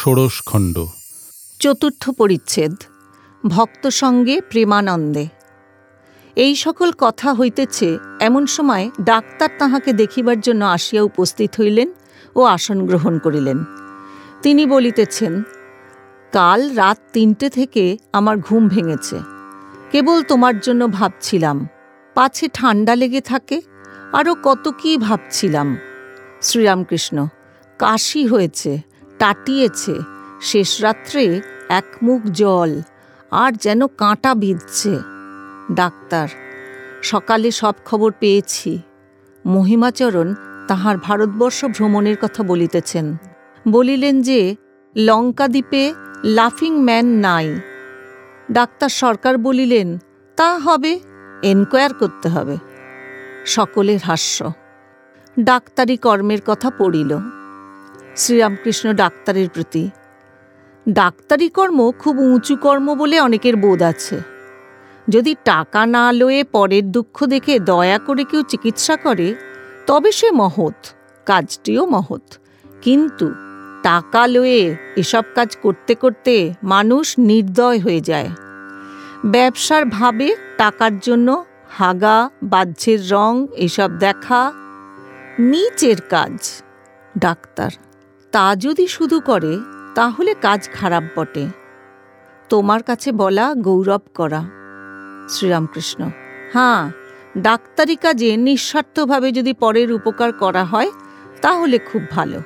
ষোড়শ খণ্ড। চতুর্থ পরিচ্ছেদ, ভক্ত সঙ্গে প্রেমানন্দে। এই সকল কথা হইতেছে এমন সময় ডাক্তার তাহাকে দেখিবার জন্য আসিয়া উপস্থিত হইলেন ও আসন গ্রহণ করিলেন। তিনি বলিতেছেন, কাল রাত তিনটে থেকে আমার ঘুম ভেঙেছে। কেবল তোমার জন্য ভাবছিলাম, পাছে ঠান্ডা লেগে থাকে আরও কত কী ভাবছিলাম। শ্রীরামকৃষ্ণ, কাশি হয়েছে টাটিয়েছে শেষ রাত্রে এক মুখ জল, আর যেন কাঁটা বিঁধছে ডাক্তার, সকালে সব খবর পেয়েছি। মহিমাচরণ তাহার ভারতবর্ষ ভ্রমণের কথা বলিতেছেন। বলিলেন যে, লঙ্কাদ্বীপে লাফিং ম্যান নাই। ডাক্তার সরকার বলিলেন, তা হবে, এনকোয়ার করতে হবে। সকলের হাস্য। ডাক্তারি কর্মের কথা পড়িল। শ্রীরামকৃষ্ণ ডাক্তারের প্রতি। ডাক্তারি কর্ম খুব উঁচু কর্ম বলে অনেকের বোধ আছে। যদি টাকা না লয়ে পরের দুঃখ দেখে দয়া করে কেউ চিকিৎসা করে, তবে সে মহৎ, কাজটিও মহৎ। কিন্তু টাকা লয়ে এসব কাজ করতে করতে মানুষ নির্দয় হয়ে যায়। ব্যবসার ভাবে টাকার জন্য হাগা, বাহ্যের রং, এসব দেখা, নিচের কাজ, ডাক্তার। তা যদি শুধু করে, তাহলে কাজ খারাপ বটে। তোমার কাছে বলা গৌরব করা। শ্রীরামকৃষ্ণ হ্যাঁ ডাক্তারি কাজে নিঃস্বার্থভাবে যদি পরের উপকার করা হয়, তাহলে খুব ভালো।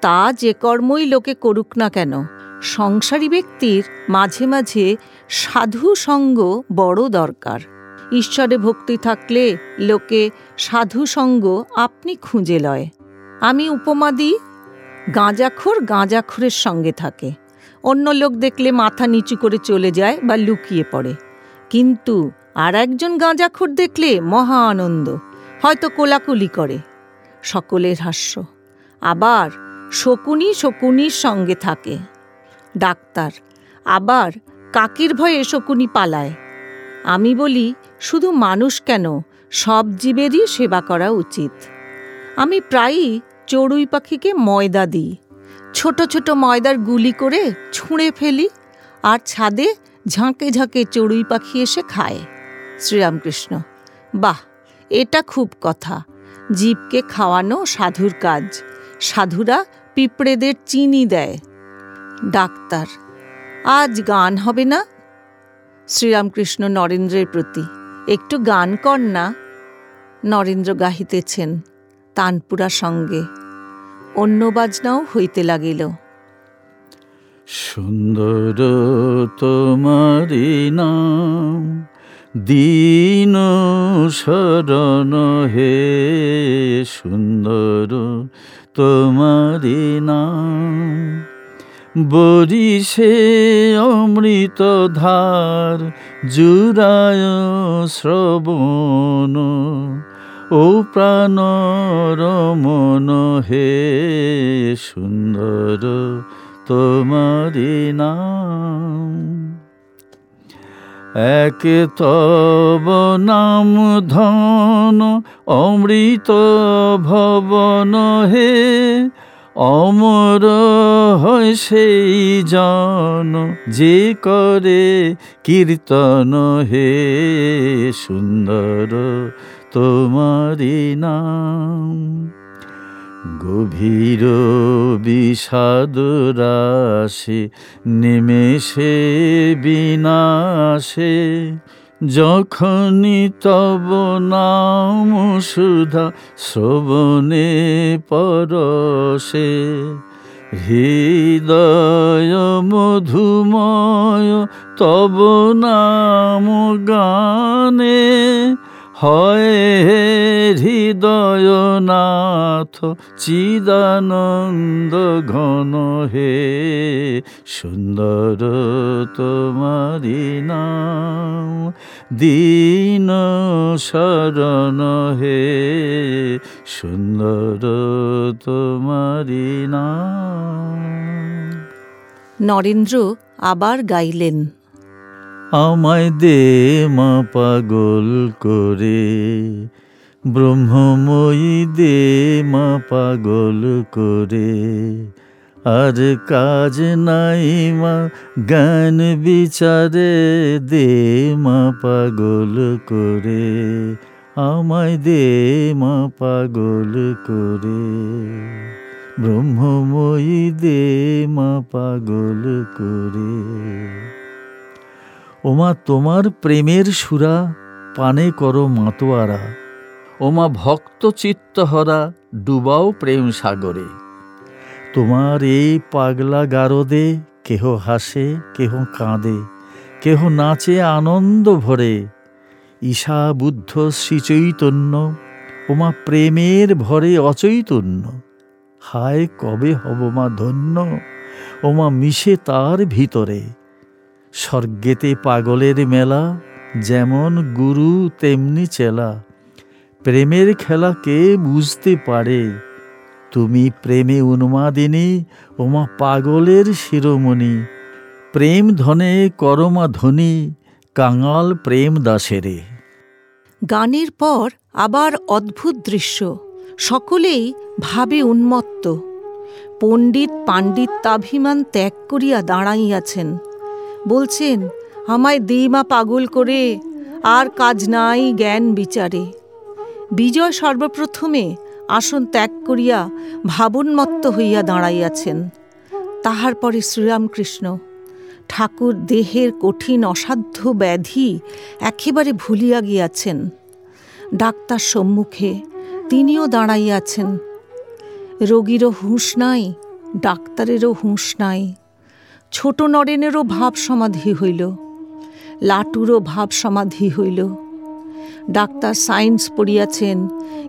তা যে কর্মই লোকে করুক না কেন, সংসারী ব্যক্তির মাঝে মাঝে সাধু সঙ্গ বড় দরকার। ঈশ্বরে ভক্তি থাকলে লোকে সাধু সঙ্গ আপনি খুঁজে লয়। আমি উপমা দিই গাঁজাখোর গাঁজাখোরের সঙ্গে থাকে। অন্য লোক দেখলে মাথা নিচু করে চলে যায় বা লুকিয়ে পড়ে। কিন্তু আর একজন গাঁজাখোর দেখলে মহা আনন্দ, হয়তো কোলাকুলি করে। সকলের হাস্য। আবার শকুনি শকুনির সঙ্গে থাকে। ডাক্তার, আবার কাকির ভয়ে শকুনি পালায়। আমি বলি, শুধু মানুষ কেন? সব জীবেরই সেবা করা উচিত। আমি প্রায়ই চড়ুই পাখিকে ময়দা দিই। ছোট ছোট ময়দার গুলি করে ছুঁড়ে ফেলি আর ছাদে ঝাঁকে ঝাঁকে চড়ুই পাখি এসে খায়। শ্রীরামকৃষ্ণ, বাহ, এটা খুব কথা। জীবকে খাওয়ানো সাধুর কাজ। সাধুরা পিঁপড়েদের চিনি দেয়। ডাক্তার, আজ গান হবে না? শ্রীরামকৃষ্ণ নরেন্দ্রের প্রতি, একটু গান কর না। নরেন্দ্র গাহিতেছেন তানপুরা সঙ্গে। অন্য বাজনাও হইতে লাগিল। সুন্দর তোমারি নাম, দীন শরণ হে সুন্দর তোমারি নাম। বরিষে অমৃত ধার জুরায় শ্রবণ ও প্রাণ রমন হে সুন্দর তোমারি নাম। এক তব নাম ধন অমৃত ভবন হে অমর হয় সেই জন যে করে কীর্তন হে সুন্দর তোমারি নাম। গভীর বিষাদ রাশে নিমেষে বিনাশে যখনই তব নাম সুধা শ্রবণে পরশে। হৃদয় মধুময় তব নাম গানে হয় হৃদয়নাথ চিদানন্দ ঘন হে সুন্দর তোমারি নাম। দীন শরণ হে সুন্দর তোমারি নাম। নরেন্দ্র আবার গাইলেন। আমায় দে মা পাগল করে। ব্রহ্মময়ী দে মা পাগল করে। আর কাজ নাই মা, জ্ঞান বিচারে দে মা পাগল করে। আমায় দে মা পাগল করে। ব্রহ্মময়ী দে মা পাগল করে। ওমা, তোমার প্রেমের সুরা পানে করো মাতোয়ারা। ওমা, ভক্ত চিত্তহরা, ডুবাও প্রেম সাগরে। তোমার এই পাগলা গারদে কেহ হাসে, কেহ কাঁদে, কেহ নাচে আনন্দ ভরে। ঈশা বুদ্ধ শ্রীচৈতন্য ওমা, প্রেমের ভরে অচৈতন্য। হায়, কবে হব মা ধন্য? ওমা, মিশে তার ভিতরে। স্বর্গেতে পাগলের মেলা, যেমন গুরু তেমনি চেলা। প্রেমের খেলা কে বুঝতে পারে? তুমি প্রেমে উন্মাদিনী, ওমা পাগলের শিরোমণি। প্রেম ধনে করমা ধনী, কাঙাল প্রেম দাসেরে। গানের পর আবার অদ্ভুত দৃশ্য। সকলেই ভাবে উন্মত্ত। পণ্ডিত পাণ্ডিত্যাভিমান ত্যাগ করিয়া দাঁড়াইয়াছেন। বলছেন, আমায় দিমা পাগল করে আর কাজ নাই জ্ঞান বিচারে। বিজয় সর্বপ্রথমে আসন ত্যাগ করিয়া ভাবন্মত্ত হইয়া দাঁড়াইয়াছেন। তাহার পরে শ্রীরামকৃষ্ণ, ঠাকুর দেহের কঠিন অসাধ্য ব্যাধি একেবারে ভুলিয়া গিয়াছেন। ডাক্তার সম্মুখে তিনিও দাঁড়াইয়াছেন। রোগীরও হুঁশ নাই, ডাক্তারেরও হুঁশ নাই। ছোট নরেনেরও ভাব সমাধি হইল, লাটুরও ভাব সমাধি হইল। ডাক্তার সায়েন্স পড়িয়াছেন,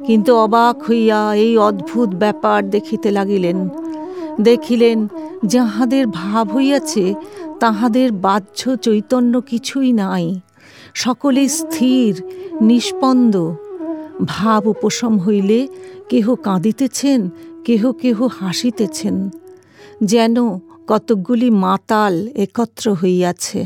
কিন্তু অবাক হইয়া এই অদ্ভুত ব্যাপার দেখিতে লাগিলেন। দেখিলেন, যাহাদের ভাব হইয়াছে, তাহাদের বাহ্য চৈতন্য কিছুই নাই। সকলে স্থির, নিষ্পন্দ। ভাব উপশম হইলে কেহ কাঁদিতেছেন, কেহ কেহ হাসিতেছেন। যেন কতকগুলি মাতাল একত্র হইয়াছে।